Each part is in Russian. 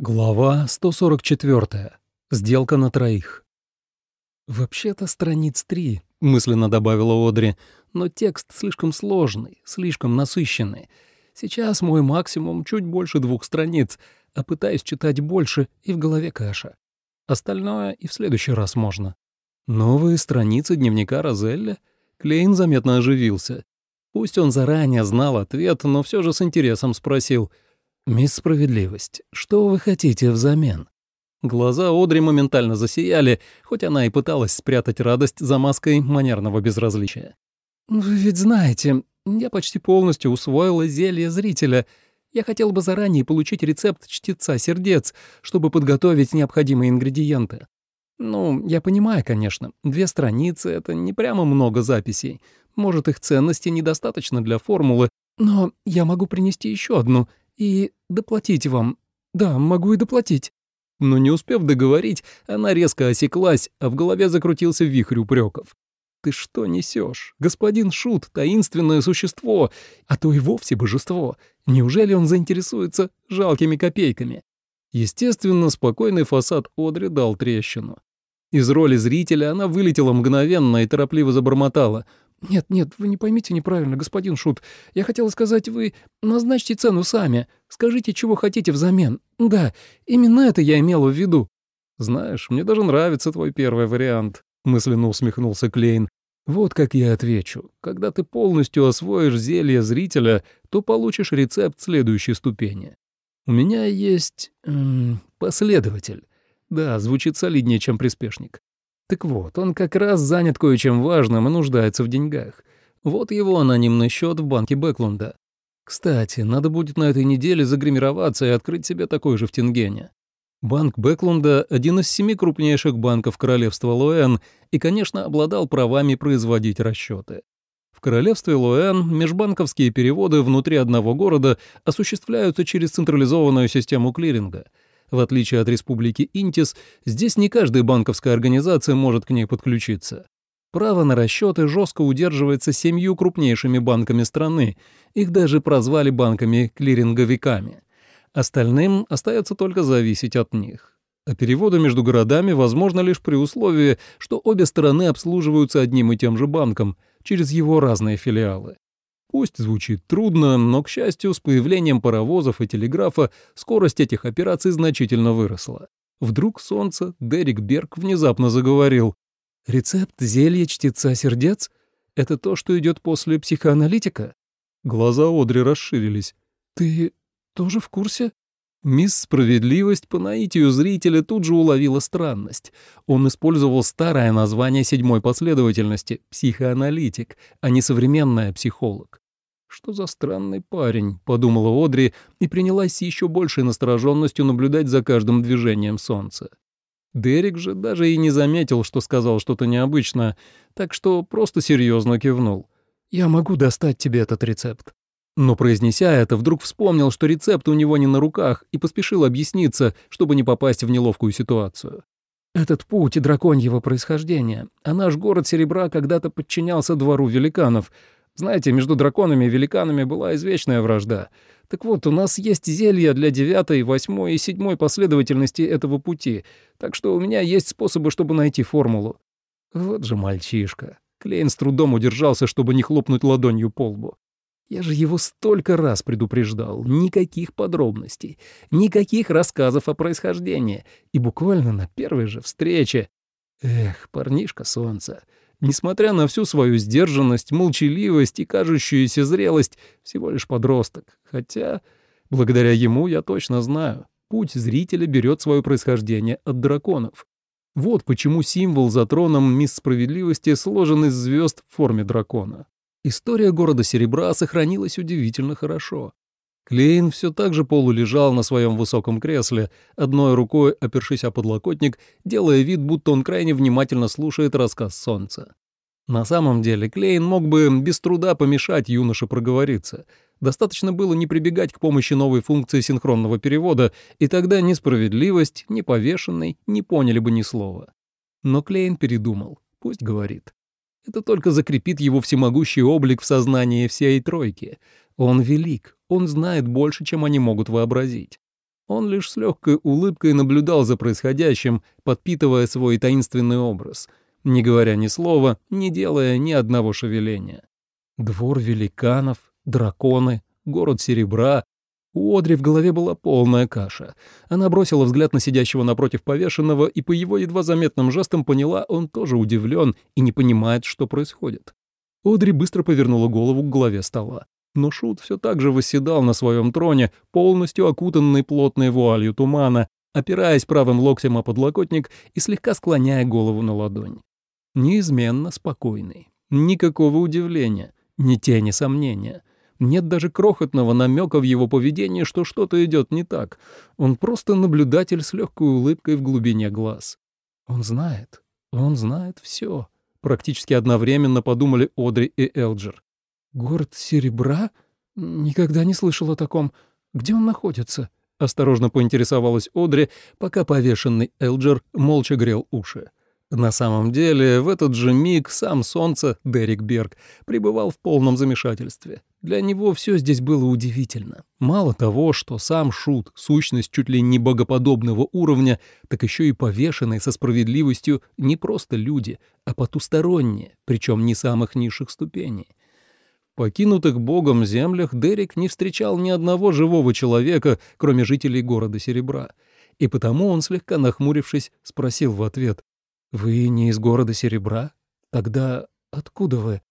Глава 144. Сделка на троих. «Вообще-то страниц три», — мысленно добавила Одри, «но текст слишком сложный, слишком насыщенный. Сейчас мой максимум чуть больше двух страниц, а пытаюсь читать больше, и в голове каша. Остальное и в следующий раз можно». Новые страницы дневника Розелли? Клейн заметно оживился. Пусть он заранее знал ответ, но все же с интересом спросил — «Мисс Справедливость, что вы хотите взамен?» Глаза Одри моментально засияли, хоть она и пыталась спрятать радость за маской манерного безразличия. «Вы ведь знаете, я почти полностью усвоила зелье зрителя. Я хотел бы заранее получить рецепт чтеца сердец, чтобы подготовить необходимые ингредиенты. Ну, я понимаю, конечно, две страницы — это не прямо много записей. Может, их ценности недостаточно для формулы, но я могу принести еще одну и доплатить вам. Да, могу и доплатить». Но не успев договорить, она резко осеклась, а в голове закрутился вихрь упреков. «Ты что несешь, Господин Шут — таинственное существо, а то и вовсе божество. Неужели он заинтересуется жалкими копейками?» Естественно, спокойный фасад Одри дал трещину. Из роли зрителя она вылетела мгновенно и торопливо забормотала. «Нет, нет, вы не поймите неправильно, господин Шут. Я хотела сказать, вы назначьте цену сами. Скажите, чего хотите взамен. Да, именно это я имела в виду». «Знаешь, мне даже нравится твой первый вариант», — мысленно усмехнулся Клейн. «Вот как я отвечу. Когда ты полностью освоишь зелье зрителя, то получишь рецепт следующей ступени. У меня есть... Эм, последователь. Да, звучит солиднее, чем приспешник. Так вот, он как раз занят кое-чем важным и нуждается в деньгах. Вот его анонимный счет в банке Бэклунда. Кстати, надо будет на этой неделе загримироваться и открыть себе такой же в Тингене. Банк Бэклунда – один из семи крупнейших банков королевства Луэн и, конечно, обладал правами производить расчеты. В королевстве Луэн межбанковские переводы внутри одного города осуществляются через централизованную систему клиринга – в отличие от республики Интис, здесь не каждая банковская организация может к ней подключиться. Право на расчеты жестко удерживается семью крупнейшими банками страны, их даже прозвали банками-клиринговиками. Остальным остается только зависеть от них. А переводы между городами возможно лишь при условии, что обе стороны обслуживаются одним и тем же банком через его разные филиалы. Пусть звучит трудно, но, к счастью, с появлением паровозов и телеграфа скорость этих операций значительно выросла. Вдруг солнце Дерек Берг внезапно заговорил. «Рецепт зелья чтеца сердец? Это то, что идет после психоаналитика?» Глаза Одри расширились. «Ты тоже в курсе?» Мисс Справедливость по наитию зрителя тут же уловила странность. Он использовал старое название седьмой последовательности — психоаналитик, а не современная психолог. «Что за странный парень?» — подумала Одри и принялась еще большей настороженностью наблюдать за каждым движением солнца. Дерек же даже и не заметил, что сказал что-то необычное, так что просто серьезно кивнул. «Я могу достать тебе этот рецепт». Но, произнеся это, вдруг вспомнил, что рецепт у него не на руках, и поспешил объясниться, чтобы не попасть в неловкую ситуацию. «Этот путь драконьего происхождения, а наш город Серебра когда-то подчинялся двору великанов. Знаете, между драконами и великанами была извечная вражда. Так вот, у нас есть зелья для девятой, восьмой и седьмой последовательности этого пути, так что у меня есть способы, чтобы найти формулу». Вот же мальчишка. Клейн с трудом удержался, чтобы не хлопнуть ладонью по лбу. Я же его столько раз предупреждал. Никаких подробностей, никаких рассказов о происхождении. И буквально на первой же встрече... Эх, парнишка солнца. Несмотря на всю свою сдержанность, молчаливость и кажущуюся зрелость, всего лишь подросток. Хотя, благодаря ему я точно знаю, путь зрителя берет свое происхождение от драконов. Вот почему символ за троном Мисс Справедливости сложен из звезд в форме дракона. История города Серебра сохранилась удивительно хорошо. Клейн все так же полулежал на своем высоком кресле, одной рукой опершись о подлокотник, делая вид, будто он крайне внимательно слушает рассказ солнца. На самом деле Клейн мог бы без труда помешать юноше проговориться. Достаточно было не прибегать к помощи новой функции синхронного перевода, и тогда ни справедливость, ни повешенный не поняли бы ни слова. Но Клейн передумал. Пусть говорит. Это только закрепит его всемогущий облик в сознании всей тройки. Он велик, он знает больше, чем они могут вообразить. Он лишь с легкой улыбкой наблюдал за происходящим, подпитывая свой таинственный образ, не говоря ни слова, не делая ни одного шевеления. Двор великанов, драконы, город серебра. У Одри в голове была полная каша. Она бросила взгляд на сидящего напротив повешенного и по его едва заметным жестам поняла, он тоже удивлен и не понимает, что происходит. Одри быстро повернула голову к голове стола. Но Шут все так же восседал на своем троне, полностью окутанный плотной вуалью тумана, опираясь правым локтем о подлокотник и слегка склоняя голову на ладонь. Неизменно спокойный. Никакого удивления, ни тени сомнения. Нет даже крохотного намека в его поведении, что что-то идет не так. Он просто наблюдатель с легкой улыбкой в глубине глаз. Он знает, он знает все. Практически одновременно подумали Одри и Элджер. «Город Серебра? Никогда не слышал о таком. Где он находится?» Осторожно поинтересовалась Одри, пока повешенный Элджер молча грел уши. На самом деле, в этот же миг сам Солнце, Дерек Берг, пребывал в полном замешательстве. Для него все здесь было удивительно. Мало того, что сам Шут, сущность чуть ли не богоподобного уровня, так еще и повешенные со справедливостью не просто люди, а потусторонние, причем не самых низших ступеней. В покинутых богом землях Дерек не встречал ни одного живого человека, кроме жителей города Серебра. И потому он, слегка нахмурившись, спросил в ответ, «Вы не из города Серебра? Тогда откуда вы?»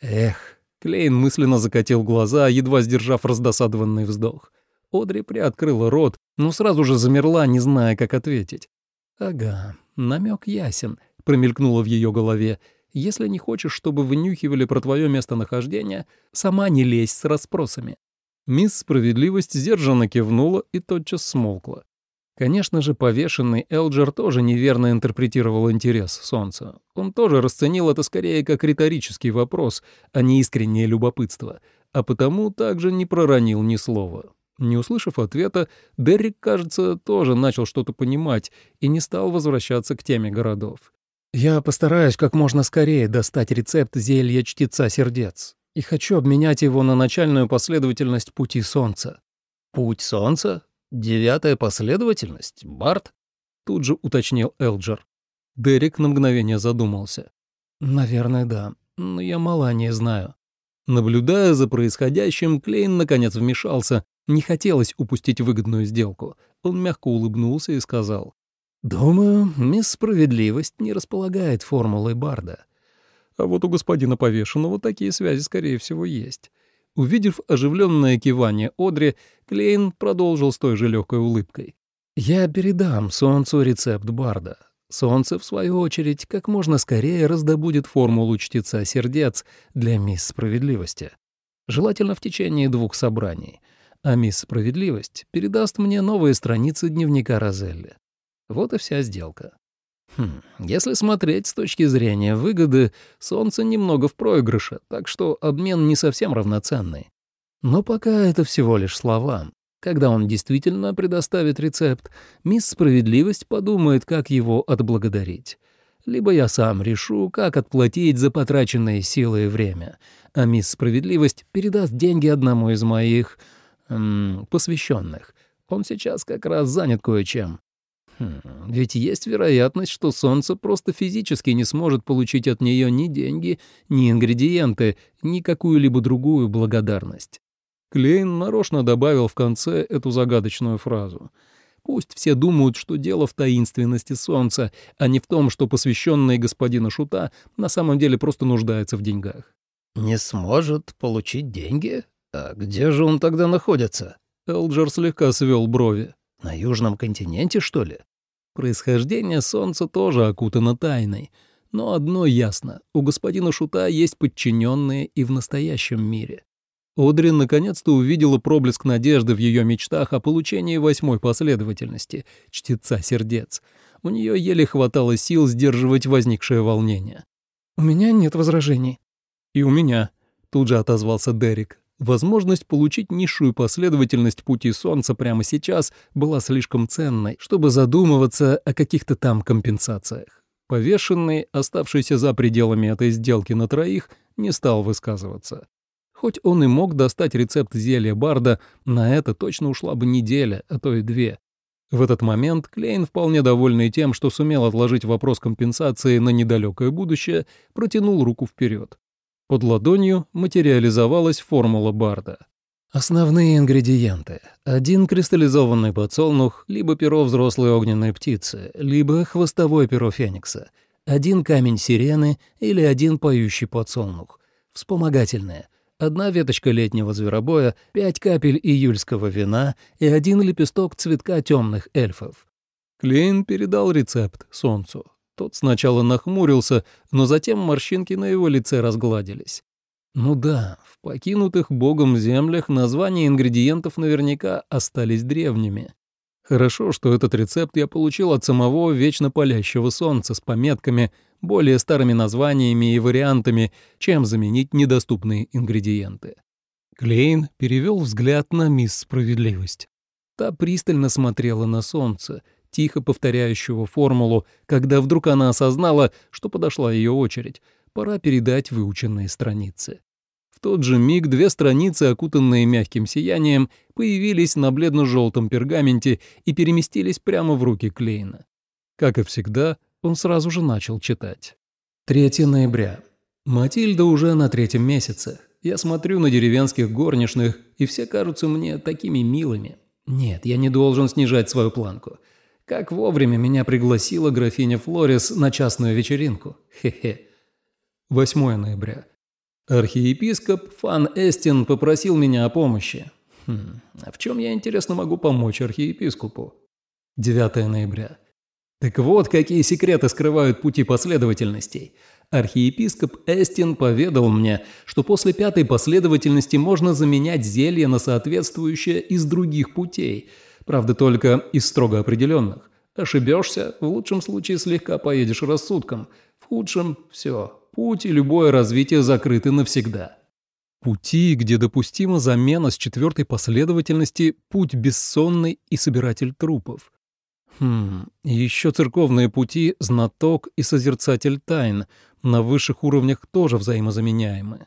«Эх!» — Клейн мысленно закатил глаза, едва сдержав раздосадованный вздох. Одри приоткрыла рот, но сразу же замерла, не зная, как ответить. «Ага, намек ясен», — промелькнуло в ее голове. «Если не хочешь, чтобы вынюхивали про твое местонахождение, сама не лезь с расспросами». Мисс Справедливость сдержанно кивнула и тотчас смолкла. Конечно же, повешенный Элджер тоже неверно интерпретировал интерес Солнца. Он тоже расценил это скорее как риторический вопрос, а не искреннее любопытство, а потому также не проронил ни слова. Не услышав ответа, Деррик, кажется, тоже начал что-то понимать и не стал возвращаться к теме городов. «Я постараюсь как можно скорее достать рецепт зелья чтеца сердец и хочу обменять его на начальную последовательность пути солнца». «Путь солнца?» «Девятая последовательность, Барт?» — тут же уточнил Элджер. Дерек на мгновение задумался. «Наверное, да, но я мало не знаю». Наблюдая за происходящим, Клейн наконец вмешался. Не хотелось упустить выгодную сделку. Он мягко улыбнулся и сказал. «Думаю, мисс Справедливость не располагает формулой Барда. А вот у господина повешенного такие связи, скорее всего, есть. Увидев оживленное кивание Одри, Клейн продолжил с той же легкой улыбкой. «Я передам Солнцу рецепт Барда. Солнце, в свою очередь, как можно скорее раздобудет формулу чтеца сердец для мисс Справедливости. Желательно в течение двух собраний. А мисс Справедливость передаст мне новые страницы дневника Розелли. Вот и вся сделка. Хм, если смотреть с точки зрения выгоды, солнце немного в проигрыше, так что обмен не совсем равноценный. Но пока это всего лишь слова. Когда он действительно предоставит рецепт, мисс Справедливость подумает, как его отблагодарить. Либо я сам решу, как отплатить за потраченные силы и время, а мисс Справедливость передаст деньги одному из моих... Эм, посвященных. Он сейчас как раз занят кое-чем. Хм, ведь есть вероятность, что Солнце просто физически не сможет получить от нее ни деньги, ни ингредиенты, ни какую-либо другую благодарность. Клейн нарочно добавил в конце эту загадочную фразу. Пусть все думают, что дело в таинственности Солнца, а не в том, что посвященный господина Шута на самом деле просто нуждается в деньгах. «Не сможет получить деньги? А где же он тогда находится?» Элджер слегка свел брови. На Южном континенте, что ли? Происхождение Солнца тоже окутано тайной. Но одно ясно — у господина Шута есть подчиненные и в настоящем мире. Одри наконец-то увидела проблеск надежды в ее мечтах о получении восьмой последовательности — чтеца сердец. У нее еле хватало сил сдерживать возникшее волнение. «У меня нет возражений». «И у меня», — тут же отозвался Дерек. Возможность получить низшую последовательность пути Солнца прямо сейчас была слишком ценной, чтобы задумываться о каких-то там компенсациях. Повешенный, оставшийся за пределами этой сделки на троих, не стал высказываться. Хоть он и мог достать рецепт зелья Барда, на это точно ушла бы неделя, а то и две. В этот момент Клейн, вполне довольный тем, что сумел отложить вопрос компенсации на недалекое будущее, протянул руку вперед. Под ладонью материализовалась формула Барда. Основные ингредиенты. Один кристаллизованный подсолнух, либо перо взрослой огненной птицы, либо хвостовое перо феникса. Один камень сирены или один поющий подсолнух. Вспомогательное одна веточка летнего зверобоя, пять капель июльского вина и один лепесток цветка темных эльфов. Клейн передал рецепт солнцу. Тот сначала нахмурился, но затем морщинки на его лице разгладились. Ну да, в покинутых богом землях названия ингредиентов наверняка остались древними. Хорошо, что этот рецепт я получил от самого вечно палящего солнца с пометками, более старыми названиями и вариантами, чем заменить недоступные ингредиенты. Клейн перевел взгляд на мисс Справедливость. Та пристально смотрела на солнце, тихо повторяющего формулу, когда вдруг она осознала, что подошла ее очередь, пора передать выученные страницы тот же миг две страницы, окутанные мягким сиянием, появились на бледно-желтом пергаменте и переместились прямо в руки Клейна. Как и всегда, он сразу же начал читать. 3 ноября. Матильда уже на третьем месяце. Я смотрю на деревенских горничных, и все кажутся мне такими милыми. Нет, я не должен снижать свою планку. Как вовремя меня пригласила графиня Флорис на частную вечеринку. Хе-хе. 8 ноября. Архиепископ Фан Эстин попросил меня о помощи. Хм, а в чем я, интересно, могу помочь архиепископу? 9 ноября. Так вот, какие секреты скрывают пути последовательностей. Архиепископ Эстин поведал мне, что после пятой последовательности можно заменять зелье на соответствующее из других путей, правда, только из строго определенных. Ошибешься, в лучшем случае слегка поедешь рассудком, в худшем – все, Путь и любое развитие закрыты навсегда. Пути, где допустима замена с четвертой последовательности «путь бессонный» и «собиратель трупов». Хм, еще церковные пути «знаток» и «созерцатель тайн» на высших уровнях тоже взаимозаменяемы.